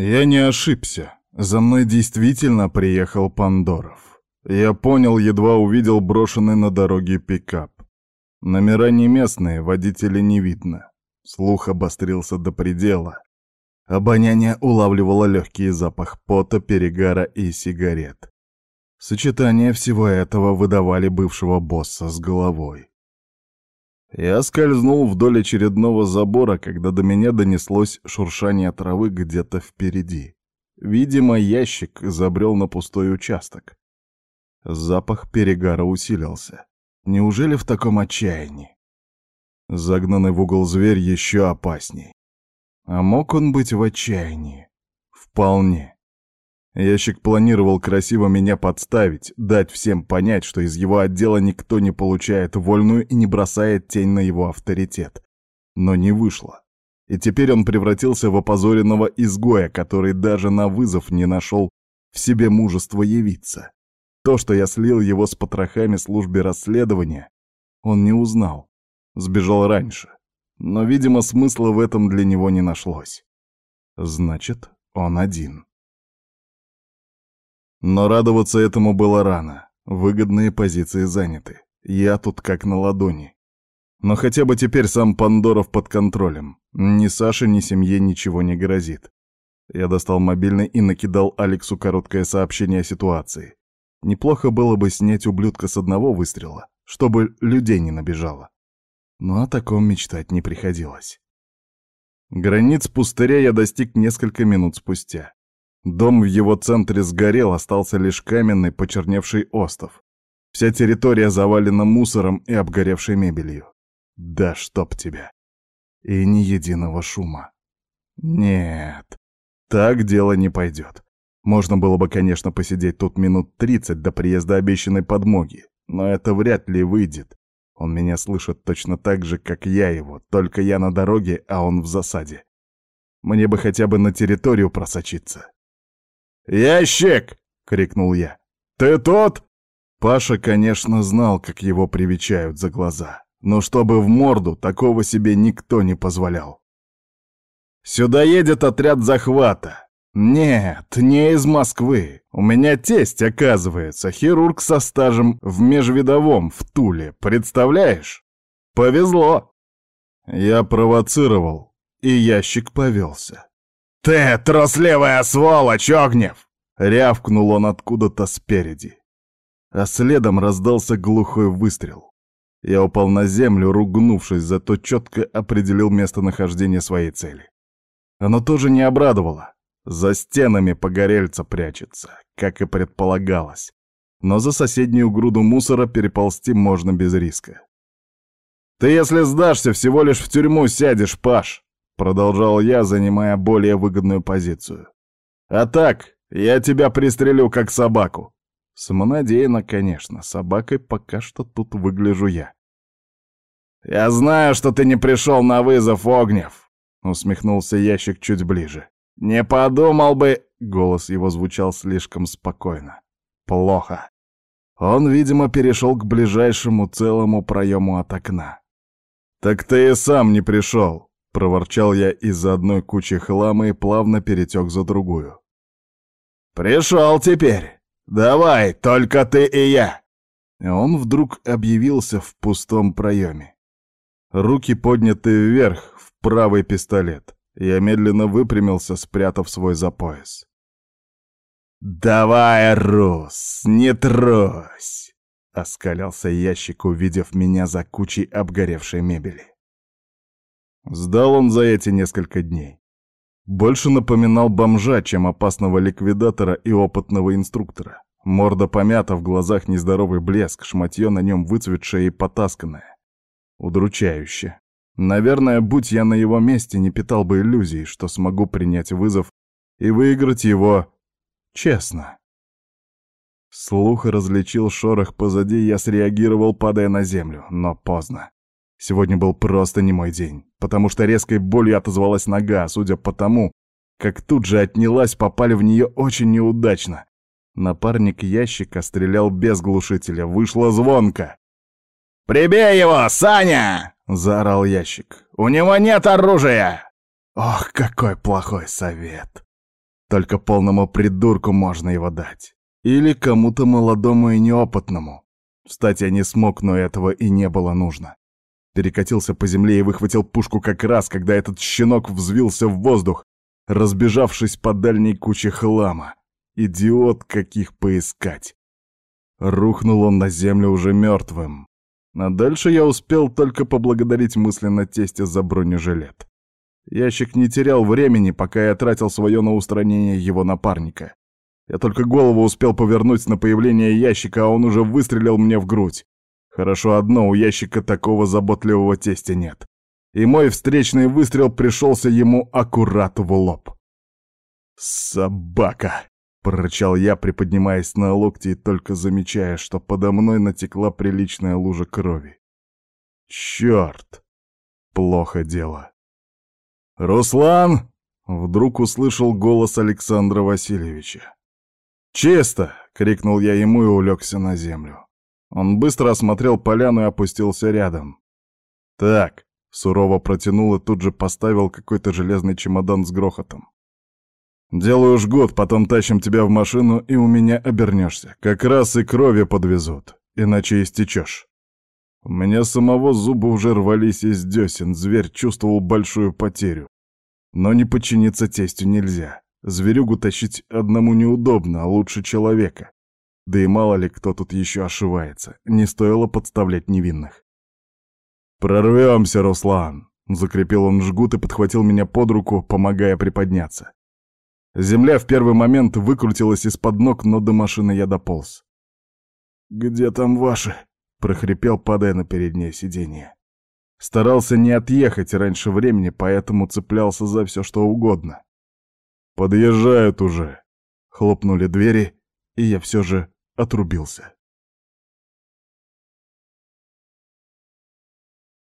Я не ошибся. За мной действительно приехал Пандоров. Я понял, едва увидел брошенный на дороге пикап. Номера не местные, водителя не видно. Слух обострился до предела. Обоняние улавливало легкий запах пота, перегара и сигарет. Сочетание всего этого выдавали бывшего босса с головой. Я скользнул вдоль очередного забора, когда до меня донеслось шуршание травы где-то впереди. Видимо, ящик забрел на пустой участок. Запах перегара усилился. Неужели в таком отчаянии? Загнанный в угол зверь еще опасней. А мог он быть в отчаянии? Вполне. Ящик планировал красиво меня подставить, дать всем понять, что из его отдела никто не получает вольную и не бросает тень на его авторитет. Но не вышло. И теперь он превратился в опозоренного изгоя, который даже на вызов не нашел в себе мужества явиться. То, что я слил его с потрохами службе расследования, он не узнал. Сбежал раньше. Но, видимо, смысла в этом для него не нашлось. Значит, он один. Но радоваться этому было рано. Выгодные позиции заняты. Я тут как на ладони. Но хотя бы теперь сам Пандоров под контролем. Ни Саше, ни семье ничего не грозит. Я достал мобильный и накидал Алексу короткое сообщение о ситуации. Неплохо было бы снять ублюдка с одного выстрела, чтобы людей не набежало. Но о таком мечтать не приходилось. Границ пустыря я достиг несколько минут спустя. Дом в его центре сгорел, остался лишь каменный, почерневший остов. Вся территория завалена мусором и обгоревшей мебелью. Да чтоб тебя. И ни единого шума. Нет, так дело не пойдет. Можно было бы, конечно, посидеть тут минут тридцать до приезда обещанной подмоги, но это вряд ли выйдет. Он меня слышит точно так же, как я его, только я на дороге, а он в засаде. Мне бы хотя бы на территорию просочиться. «Ящик!» — крикнул я. «Ты тот?» Паша, конечно, знал, как его привечают за глаза но чтобы в морду, такого себе никто не позволял. «Сюда едет отряд захвата. Нет, не из Москвы. У меня тесть, оказывается, хирург со стажем в межвидовом в Туле, представляешь? Повезло!» Я провоцировал, и ящик повелся. «Ты, трусливая сволочь, Огнев!» — рявкнул он откуда-то спереди. А следом раздался глухой выстрел. Я упал на землю, ругнувшись, зато четко определил местонахождение своей цели. Оно тоже не обрадовало. За стенами погорельца прячется, как и предполагалось. Но за соседнюю груду мусора переползти можно без риска. «Ты, если сдашься, всего лишь в тюрьму сядешь, Паш!» Продолжал я, занимая более выгодную позицию. «А так, я тебя пристрелю, как собаку!» Самонадеянно, конечно, собакой пока что тут выгляжу я. «Я знаю, что ты не пришел на вызов, Огнев!» — усмехнулся ящик чуть ближе. «Не подумал бы...» — голос его звучал слишком спокойно. «Плохо». Он, видимо, перешел к ближайшему целому проему от окна. «Так ты и сам не пришел!» — проворчал я из-за одной кучи хлама и плавно перетек за другую. «Пришел теперь!» «Давай, только ты и я!» Он вдруг объявился в пустом проеме. Руки подняты вверх, в правый пистолет. Я медленно выпрямился, спрятав свой за пояс. «Давай, Рус, не трусь!» — оскалялся ящик, увидев меня за кучей обгоревшей мебели. Сдал он за эти несколько дней. Больше напоминал бомжа, чем опасного ликвидатора и опытного инструктора. Морда помята, в глазах нездоровый блеск, шматье на нем выцветшее и потасканное. Удручающе. Наверное, будь я на его месте, не питал бы иллюзий, что смогу принять вызов и выиграть его честно. Слух различил шорох позади, я среагировал, падая на землю, но поздно. Сегодня был просто не мой день, потому что резкой болью отозвалась нога, судя по тому, как тут же отнялась, попали в нее очень неудачно. Напарник ящика стрелял без глушителя, вышло звонко. «Прибей его, Саня!» — заорал ящик. «У него нет оружия!» Ох, какой плохой совет! Только полному придурку можно его дать. Или кому-то молодому и неопытному. Встать я не смог, но этого и не было нужно. Перекатился по земле и выхватил пушку как раз, когда этот щенок взвился в воздух, разбежавшись по дальней куче хлама. Идиот, каких поискать. Рухнул он на землю уже мертвым. А дальше я успел только поблагодарить мысленно тесте за бронежилет. Ящик не терял времени, пока я тратил свое на устранение его напарника. Я только голову успел повернуть на появление ящика, а он уже выстрелил мне в грудь. Хорошо одно, у ящика такого заботливого тестя нет. И мой встречный выстрел пришелся ему аккурат в лоб. «Собака!» — прорычал я, приподнимаясь на локти и только замечая, что подо мной натекла приличная лужа крови. «Черт! Плохо дело!» «Руслан!» — вдруг услышал голос Александра Васильевича. «Чисто!» — крикнул я ему и улегся на землю. Он быстро осмотрел поляну и опустился рядом. «Так», — сурово протянул и тут же поставил какой-то железный чемодан с грохотом. Делаю жгут, потом тащим тебя в машину, и у меня обернешься. Как раз и крови подвезут, иначе истечешь. У меня самого зубы уже рвались из десен, зверь чувствовал большую потерю. Но не подчиниться тестю нельзя. Зверюгу тащить одному неудобно, а лучше человека. Да и мало ли кто тут еще ошивается. Не стоило подставлять невинных. «Прорвемся, Руслан!» Закрепил он жгут и подхватил меня под руку, помогая приподняться. Земля в первый момент выкрутилась из-под ног, но до машины я дополз. «Где там ваши?» — прохрипел, падая на переднее сиденье. Старался не отъехать раньше времени, поэтому цеплялся за все, что угодно. «Подъезжают уже!» — хлопнули двери, и я все же отрубился.